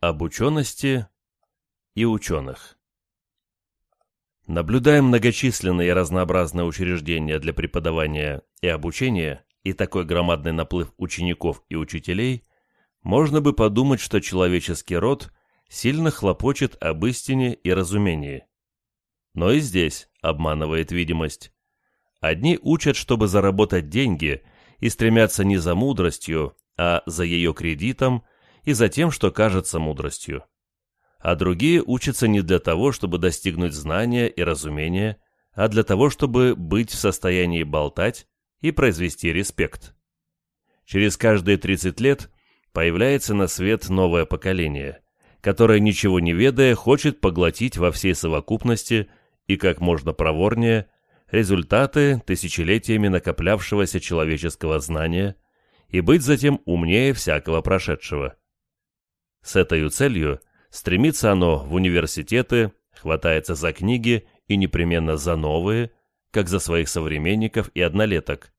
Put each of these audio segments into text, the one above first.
Об учености и ученых. Наблюдаем многочисленные и разнообразные учреждения для преподавания и обучения и такой громадный наплыв учеников и учителей, можно бы подумать, что человеческий род сильно хлопочет об истине и разумении. Но и здесь обманывает видимость. Одни учат, чтобы заработать деньги, и стремятся не за мудростью, а за ее кредитом и за тем, что кажется мудростью. А другие учатся не для того, чтобы достигнуть знания и разумения, а для того, чтобы быть в состоянии болтать и произвести респект. Через каждые 30 лет появляется на свет новое поколение, которое, ничего не ведая, хочет поглотить во всей совокупности и как можно проворнее результаты тысячелетиями накоплявшегося человеческого знания и быть затем умнее всякого прошедшего. С этой целью стремится оно в университеты, хватается за книги и непременно за новые, как за своих современников и однолеток,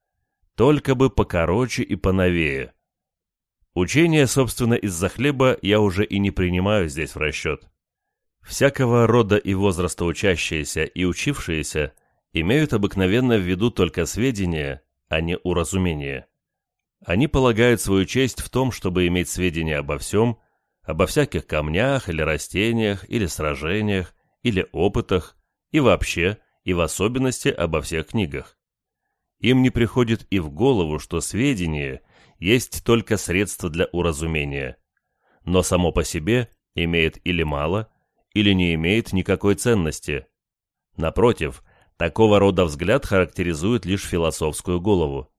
только бы покороче и поновее. Учение, собственно, из-за хлеба я уже и не принимаю здесь в расчет. Всякого рода и возраста учащиеся и учившиеся имеют обыкновенно в виду только сведения, а не уразумение. Они полагают свою честь в том, чтобы иметь сведения обо всем, обо всяких камнях или растениях, или сражениях, или опытах, и вообще, и в особенности обо всех книгах. Им не приходит и в голову, что сведения есть только средство для уразумения, но само по себе имеет или мало, или не имеет никакой ценности. Напротив, такого рода взгляд характеризует лишь философскую голову.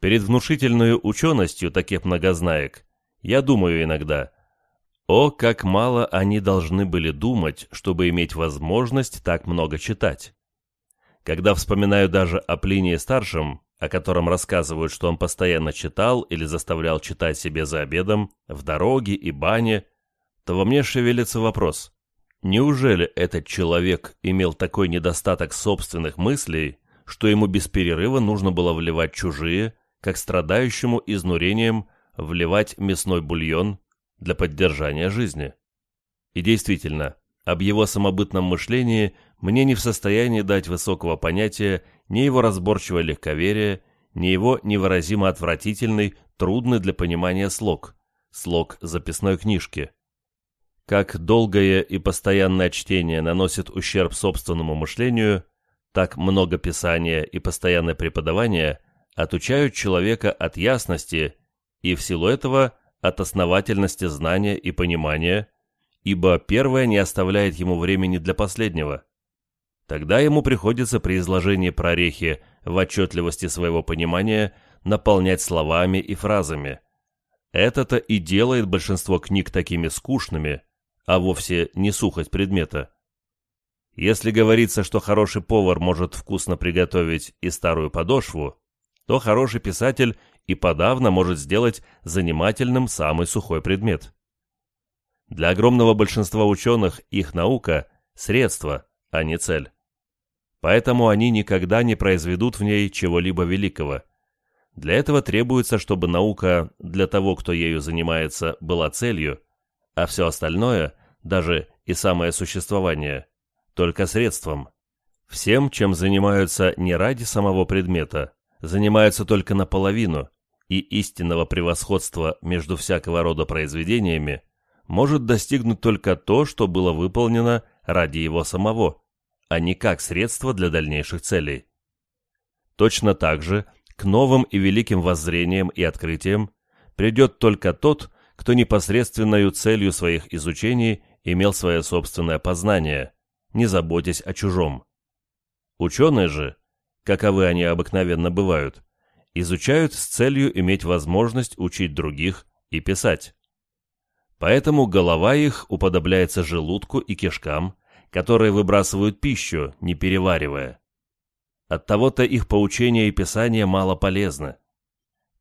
Перед внушительной ученостью таких многознаек я думаю иногда, о, как мало они должны были думать, чтобы иметь возможность так много читать. Когда вспоминаю даже о Плинии-старшем, о котором рассказывают, что он постоянно читал или заставлял читать себе за обедом, в дороге и бане, то во мне шевелится вопрос. Неужели этот человек имел такой недостаток собственных мыслей, что ему без перерыва нужно было вливать чужие, как страдающему изнурением вливать мясной бульон, для поддержания жизни. И действительно, об его самобытном мышлении мне не в состоянии дать высокого понятия ни его разборчивое легковерие, ни его невыразимо отвратительный, трудный для понимания слог, слог записной книжки. Как долгое и постоянное чтение наносит ущерб собственному мышлению, так много писания и постоянное преподавание отучают человека от ясности и в силу этого от основательности знания и понимания, ибо первое не оставляет ему времени для последнего. Тогда ему приходится при изложении прорехи в отчетливости своего понимания наполнять словами и фразами. Это-то и делает большинство книг такими скучными, а вовсе не сухость предмета. Если говорится, что хороший повар может вкусно приготовить и старую подошву, то хороший писатель и подавно может сделать занимательным самый сухой предмет. Для огромного большинства ученых их наука – средство, а не цель. Поэтому они никогда не произведут в ней чего-либо великого. Для этого требуется, чтобы наука для того, кто ею занимается, была целью, а все остальное, даже и самое существование, только средством. Всем, чем занимаются не ради самого предмета, занимаются только наполовину – и истинного превосходства между всякого рода произведениями может достигнуть только то, что было выполнено ради его самого, а не как средство для дальнейших целей. Точно так же к новым и великим воззрениям и открытиям придет только тот, кто непосредственной целью своих изучений имел свое собственное познание, не заботясь о чужом. Ученые же, каковы они обыкновенно бывают, изучают с целью иметь возможность учить других и писать. Поэтому голова их уподобляется желудку и кишкам, которые выбрасывают пищу, не переваривая. Оттого-то их поучения и писания мало полезны.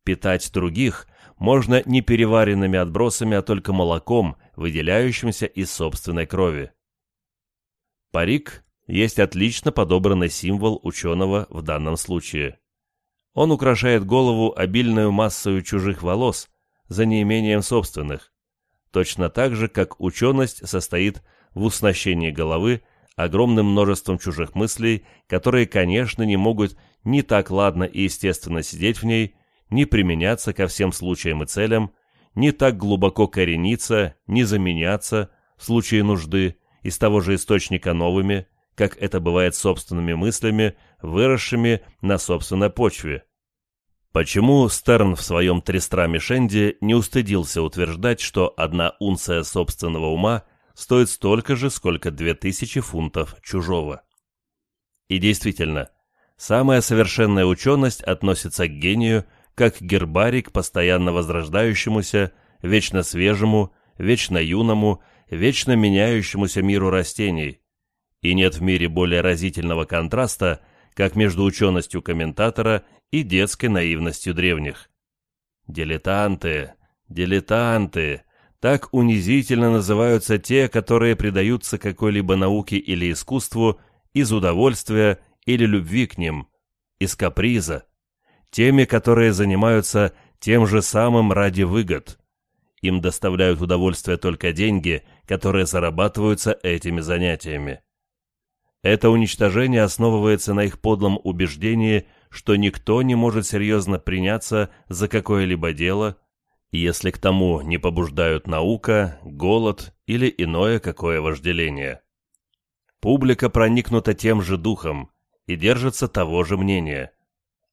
Питать других можно не переваренными отбросами, а только молоком, выделяющимся из собственной крови. Парик есть отлично подобранный символ ученого в данном случае. Он украшает голову обильную массою чужих волос за неимением собственных, точно так же, как ученость состоит в уснащении головы огромным множеством чужих мыслей, которые, конечно, не могут ни так ладно и естественно сидеть в ней, ни применяться ко всем случаям и целям, ни так глубоко корениться, ни заменяться в случае нужды из того же источника новыми, как это бывает собственными мыслями, выросшими на собственной почве. Почему Стерн в своем Тристраме Шенди не устыдился утверждать, что одна унция собственного ума стоит столько же, сколько две тысячи фунтов чужого? И действительно, самая совершенная ученость относится к гению как гербарий к постоянно возрождающемуся, вечно свежему, вечно юному, вечно меняющемуся миру растений, и нет в мире более разительного контраста, как между ученостью комментатора и детской наивностью древних. Дилетанты, дилетанты, так унизительно называются те, которые предаются какой-либо науке или искусству из удовольствия или любви к ним, из каприза, теми, которые занимаются тем же самым ради выгод. Им доставляют удовольствие только деньги, которые зарабатываются этими занятиями. Это уничтожение основывается на их подлом убеждении, что никто не может серьезно приняться за какое-либо дело, если к тому не побуждают наука, голод или иное какое вожделение. Публика проникнута тем же духом и держится того же мнения.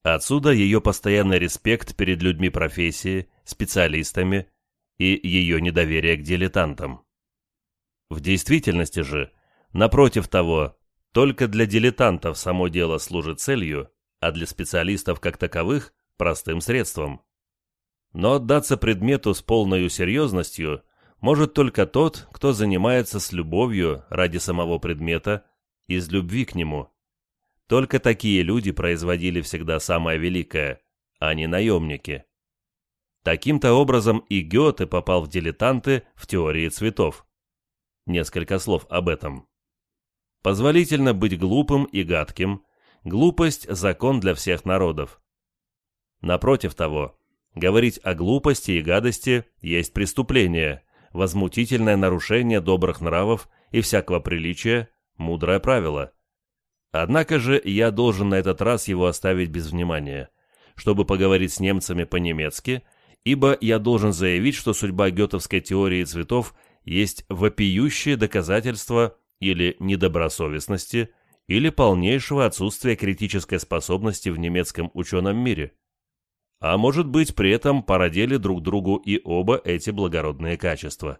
Отсюда ее постоянный респект перед людьми профессии, специалистами и ее недоверие к дилетантам. В действительности же, напротив того, только для дилетантов само дело служит целью, а для специалистов как таковых – простым средством. Но отдаться предмету с полной серьезностью может только тот, кто занимается с любовью ради самого предмета, из любви к нему. Только такие люди производили всегда самое великое, а не наемники. Таким-то образом и Гёте попал в дилетанты в теории цветов. Несколько слов об этом. Позволительно быть глупым и гадким. Глупость – закон для всех народов. Напротив того, говорить о глупости и гадости есть преступление, возмутительное нарушение добрых нравов и всякого приличия, мудрое правило. Однако же я должен на этот раз его оставить без внимания, чтобы поговорить с немцами по-немецки, ибо я должен заявить, что судьба гетовской теории цветов есть вопиющее доказательство или недобросовестности, или полнейшего отсутствия критической способности в немецком ученом мире. А может быть, при этом породили друг другу и оба эти благородные качества.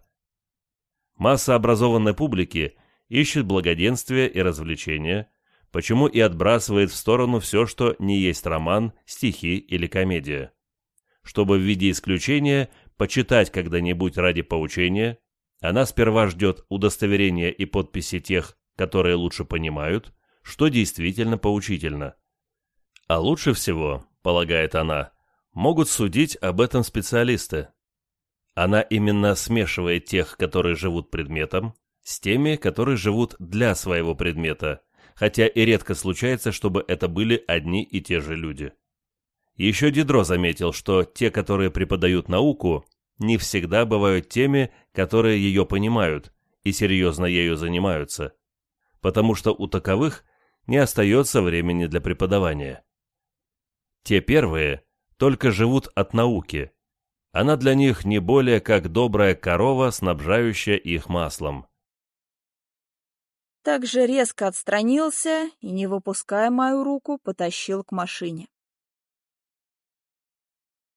Масса образованной публики ищет благоденствия и развлечения, почему и отбрасывает в сторону все, что не есть роман, стихи или комедия. Чтобы в виде исключения почитать когда-нибудь ради поучения, она сперва ждет удостоверения и подписи тех, которые лучше понимают, что действительно поучительно. А лучше всего, полагает она, могут судить об этом специалисты. Она именно смешивает тех, которые живут предметом, с теми, которые живут для своего предмета, хотя и редко случается, чтобы это были одни и те же люди. Еще Дидро заметил, что те, которые преподают науку, не всегда бывают теми, которые ее понимают и серьезно ею занимаются, потому что у таковых не остается времени для преподавания. Те первые только живут от науки, она для них не более как добрая корова, снабжающая их маслом. Так же резко отстранился и, не выпуская мою руку, потащил к машине.